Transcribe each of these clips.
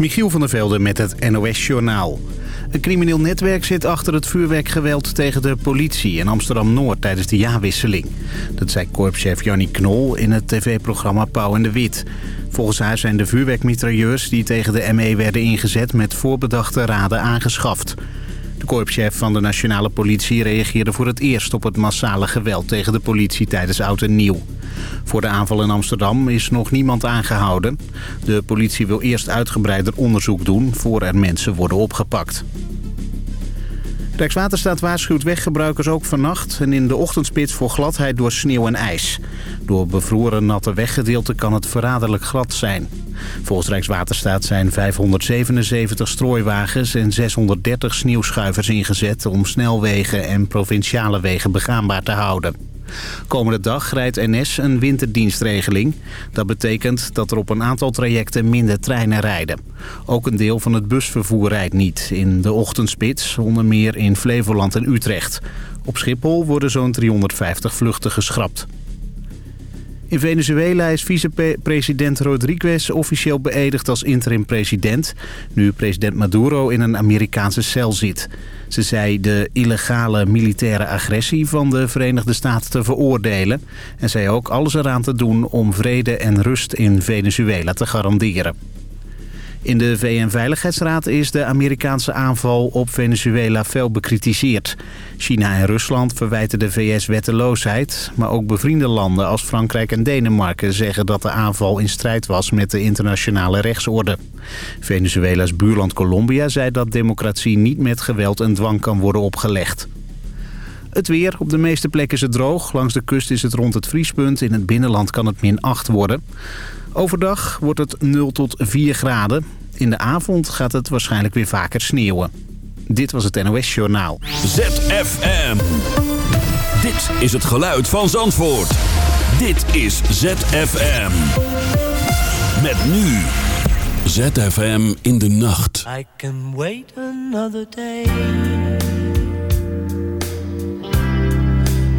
Michiel van der Velde met het NOS-journaal. Een crimineel netwerk zit achter het vuurwerkgeweld tegen de politie in Amsterdam-Noord tijdens de jaarwisseling. Dat zei korpschef Jannie Knol in het tv-programma Pauw en de Wit. Volgens haar zijn de vuurwerkmitrailleurs die tegen de ME werden ingezet met voorbedachte raden aangeschaft. De korpschef van de nationale politie reageerde voor het eerst op het massale geweld tegen de politie tijdens Oud en Nieuw. Voor de aanval in Amsterdam is nog niemand aangehouden. De politie wil eerst uitgebreider onderzoek doen voor er mensen worden opgepakt. Rijkswaterstaat waarschuwt weggebruikers ook vannacht en in de ochtendspits voor gladheid door sneeuw en ijs. Door bevroren natte weggedeelten kan het verraderlijk glad zijn. Volgens Rijkswaterstaat zijn 577 strooiwagens en 630 sneeuwschuivers ingezet om snelwegen en provinciale wegen begaanbaar te houden. Komende dag rijdt NS een winterdienstregeling. Dat betekent dat er op een aantal trajecten minder treinen rijden. Ook een deel van het busvervoer rijdt niet in de ochtendspits, onder meer in Flevoland en Utrecht. Op Schiphol worden zo'n 350 vluchten geschrapt. In Venezuela is vicepresident Rodriguez officieel beëdigd als interim-president... nu president Maduro in een Amerikaanse cel zit. Ze zei de illegale militaire agressie van de Verenigde Staten te veroordelen... en zei ook alles eraan te doen om vrede en rust in Venezuela te garanderen. In de VN-veiligheidsraad is de Amerikaanse aanval op Venezuela fel bekritiseerd. China en Rusland verwijten de VS wetteloosheid... maar ook bevriende landen als Frankrijk en Denemarken zeggen dat de aanval in strijd was met de internationale rechtsorde. Venezuela's buurland Colombia zei dat democratie niet met geweld en dwang kan worden opgelegd. Het weer. Op de meeste plekken is het droog. Langs de kust is het rond het vriespunt. In het binnenland kan het min 8 worden. Overdag wordt het 0 tot 4 graden. In de avond gaat het waarschijnlijk weer vaker sneeuwen. Dit was het NOS Journaal. ZFM. Dit is het geluid van Zandvoort. Dit is ZFM. Met nu. ZFM in de nacht. I can wait another day.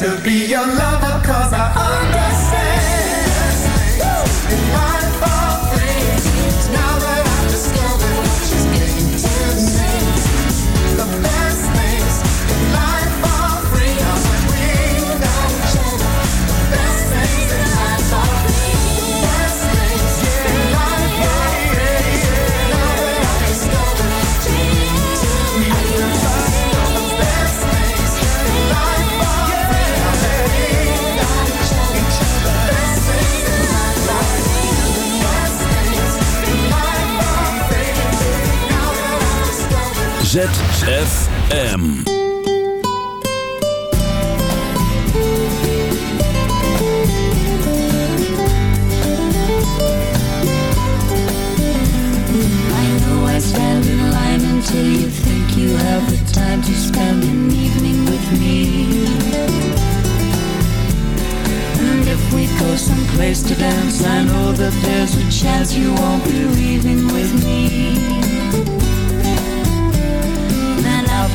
to be your lover cause I understand. ZFM. stand in line until you think you have the time to spend an evening with me. And if we go someplace to dance, I know that there's a chance you won't be leaving with me.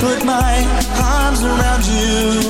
Put my arms around you.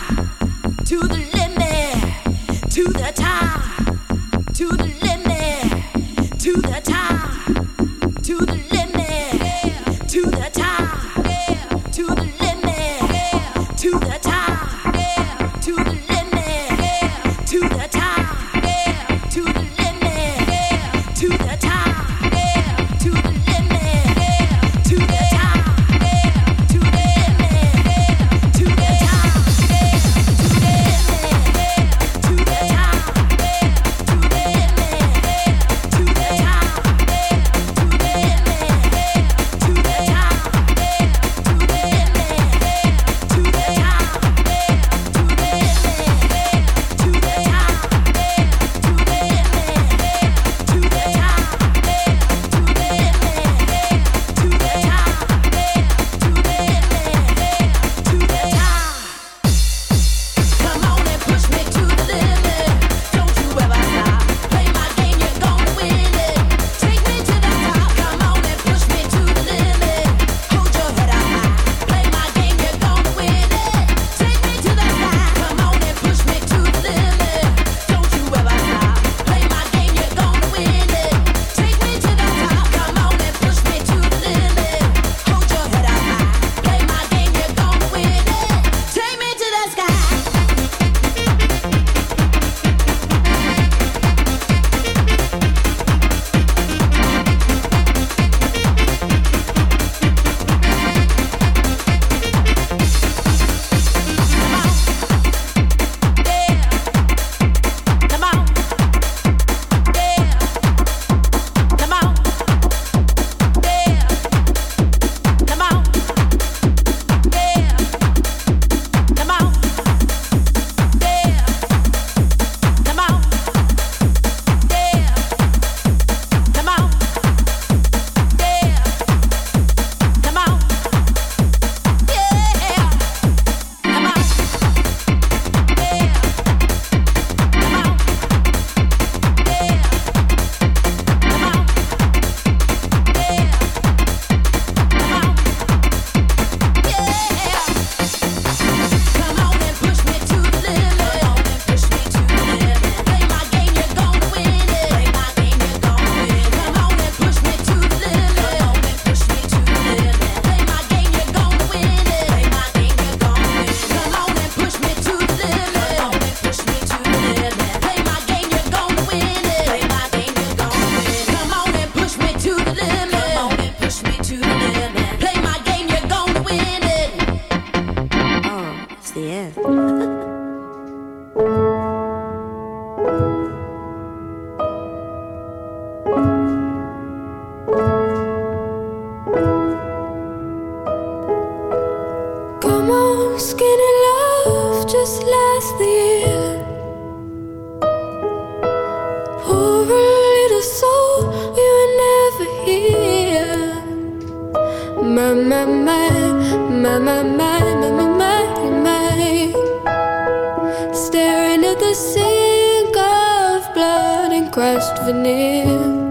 the sink of blood and crushed veneer.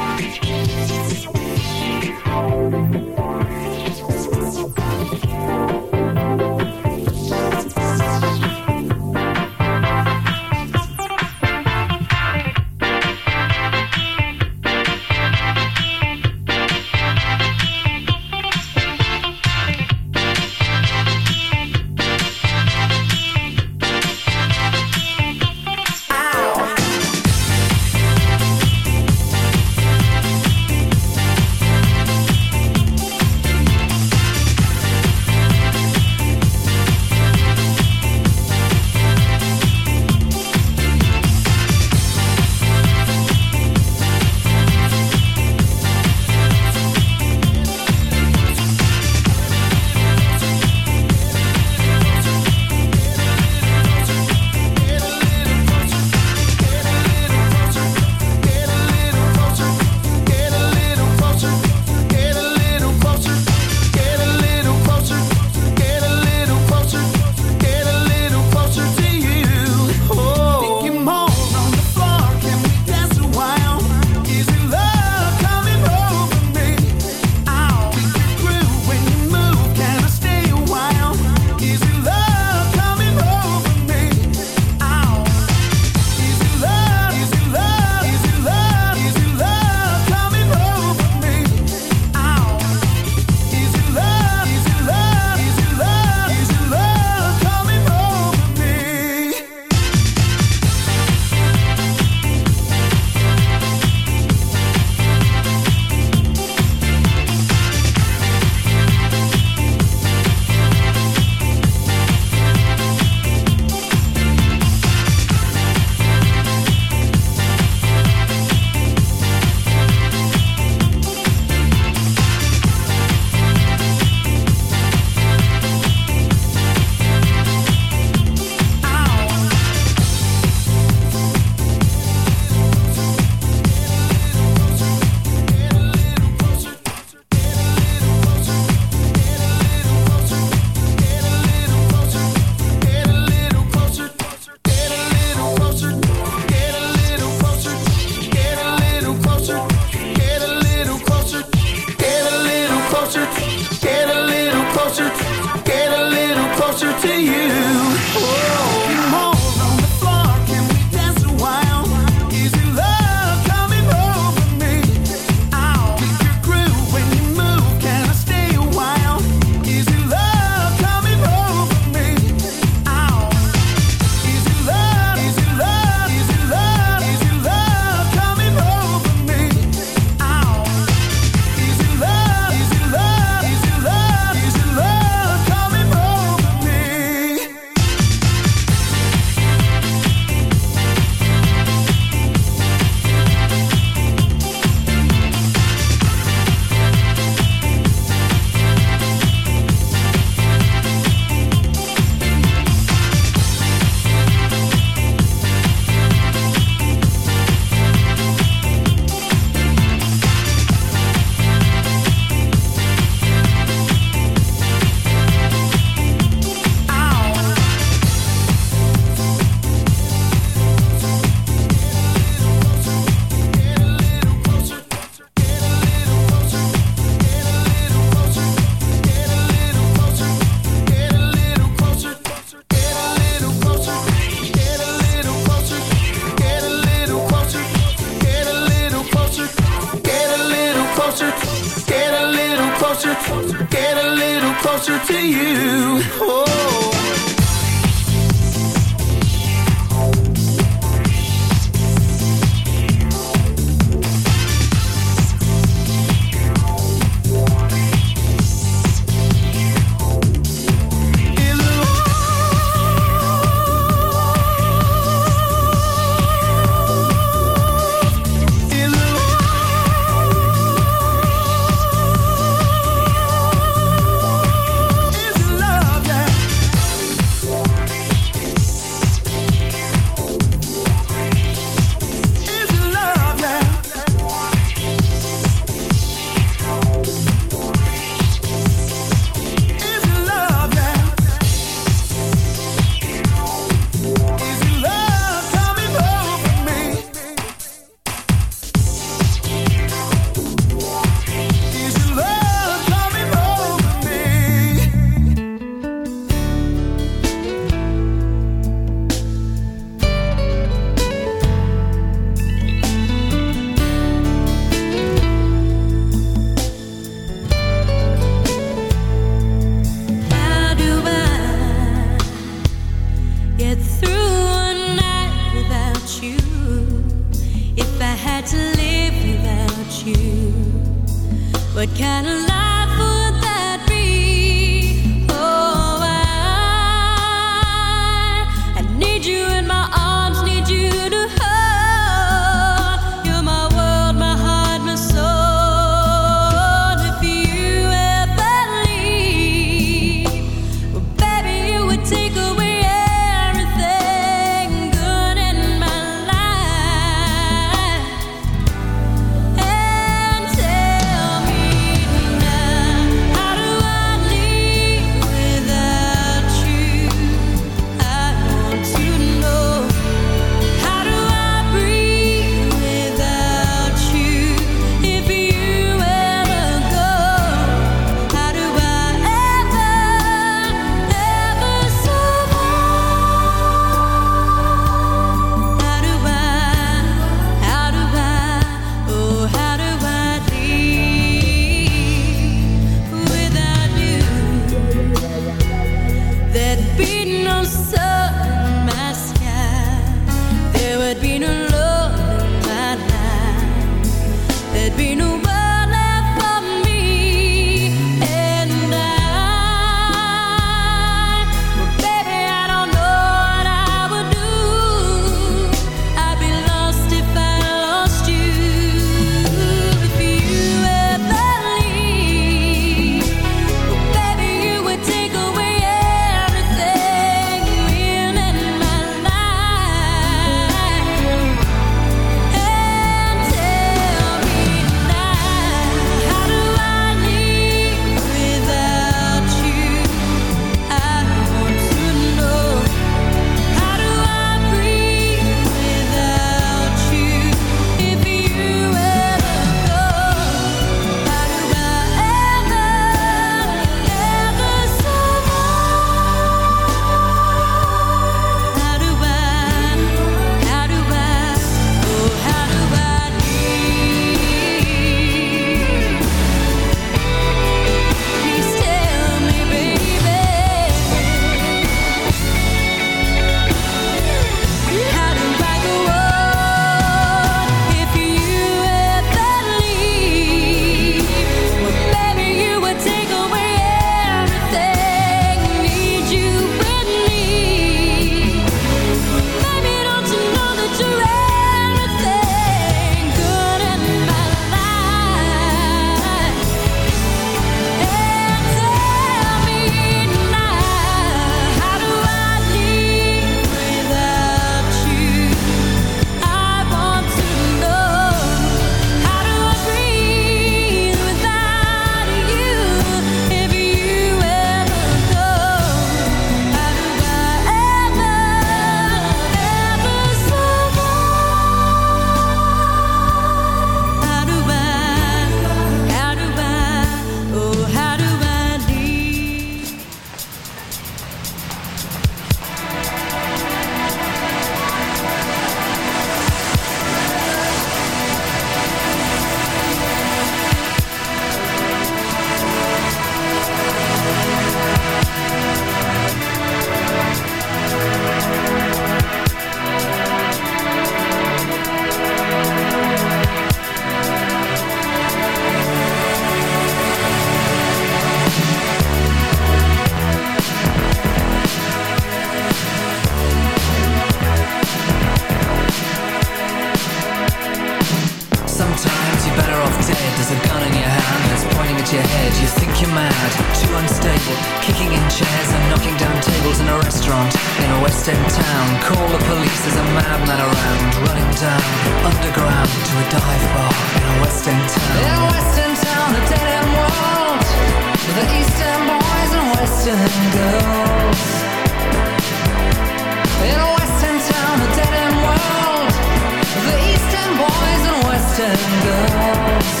girls.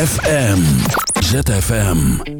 ZFM. ZFM.